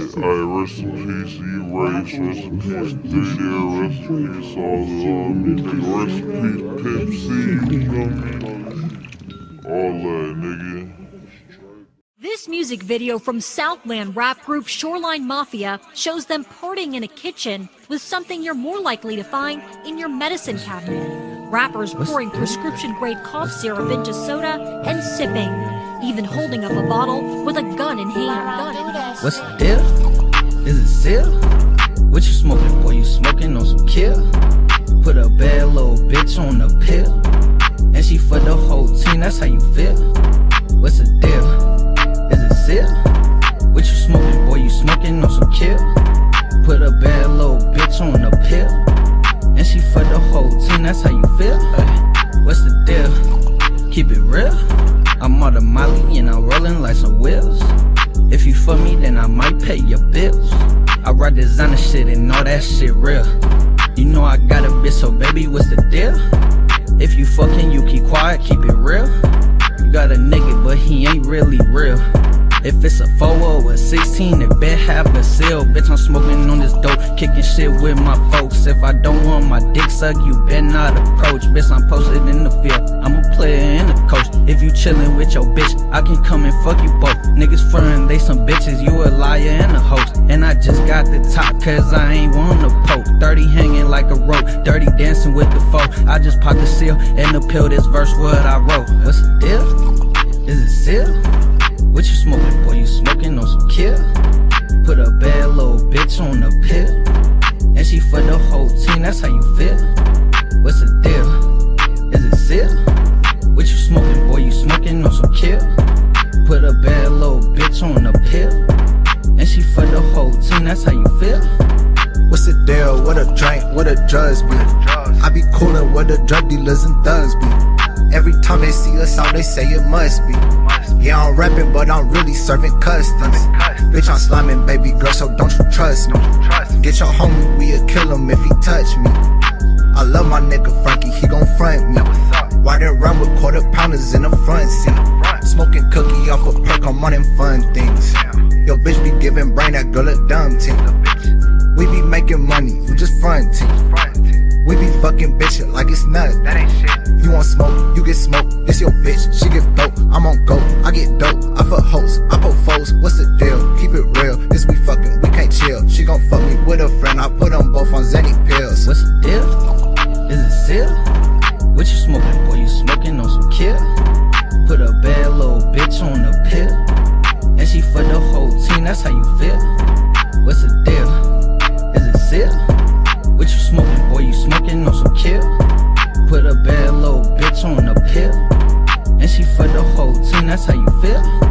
shit. Alright, rest in peace, E-Race, rest in peace, 3 there, rest in peace, all the nigga, rest in peace, Pimp C, you know me? All that, nigga. This music video from Southland rap group Shoreline Mafia shows them partying in a kitchen with something you're more likely to find in your medicine cabinet. Rappers pouring prescription grade cough syrup into soda and sipping, even holding up a bottle with a gun in hand. What's the deal? Is it seal? What you smoking, boy? You smoking on some kill? Put a bad little bitch on the pill. And she for the whole team, that's how you feel. What's the deal? Is it seal? What you smoking, boy? You smoking on some kill? Put a bad little bitch on the pill. And she for the whole team, that's how you feel. Ay, what's the deal? Keep it real. I'm on the molly and I'm rolling like some wheels. If you for me, then I might pay your bills. I ride designer shit and all that shit real. You know I got a bitch, so baby, what's the deal? If you fucking, you keep quiet, keep it it's a 4 or a 16, it bet have a seal. Bitch, I'm smoking on this dope, kicking shit with my folks. If I don't want my dick sucked, you better not approach. Bitch, I'm posted in the field, I'm a player and a coach. If you chillin' with your bitch, I can come and fuck you both. Niggas frontin', they some bitches, you a liar and a host. And I just got the top, cause I ain't wanna poke. Dirty hanging like a rope, dirty dancing with the foe. I just popped the seal and the pill, this verse what I wrote. What's the deal? Is it seal? What you smoking, boy? You smoking on some kill? Put a bad little bitch on the pill. And she for the whole team, that's how you feel. What's the deal? Is it seal? What you smoking, boy? You smoking on some kill? Put a bad little bitch on the pill. And she for the whole team, that's how you feel. What's the deal? What a drink, what a drugs be. I be coolin' what the drug dealers and thugs be. Every time they see us out, they say it must be. Yeah, I'm rapping, but I'm really serving customs. Bitch, I'm sliming, baby girl, so don't you trust me. Get your homie, we'll kill him if he touch me. I love my nigga Frankie, he gon' front me. Riding around with quarter pounders in the front seat. Smoking cookie off a perk, I'm them fun things. Yo, bitch be giving brain, that girl a dumb team. We be making money, you just fronting. We be fucking bitchin' like it's nothing. That ain't shit. You want smoke, you get smoke. This your bitch, she get dope. I'm on go, I get dope. I fuck hoes, I put foes. What's the deal? Keep it real. This we fucking, we can't chill. She gon' fuck me with a friend. I put them both on Zenny pills. What's the deal? Is it seal? What you smoking, boy? You smoking on some kill? Put a bad little bitch on the pill. And she for the whole team, that's how you feel. What's the deal? Is it seal? What you smoking, boy? You smoking on some kill? Put a bad on the pill. And she for the whole team, that's how you feel.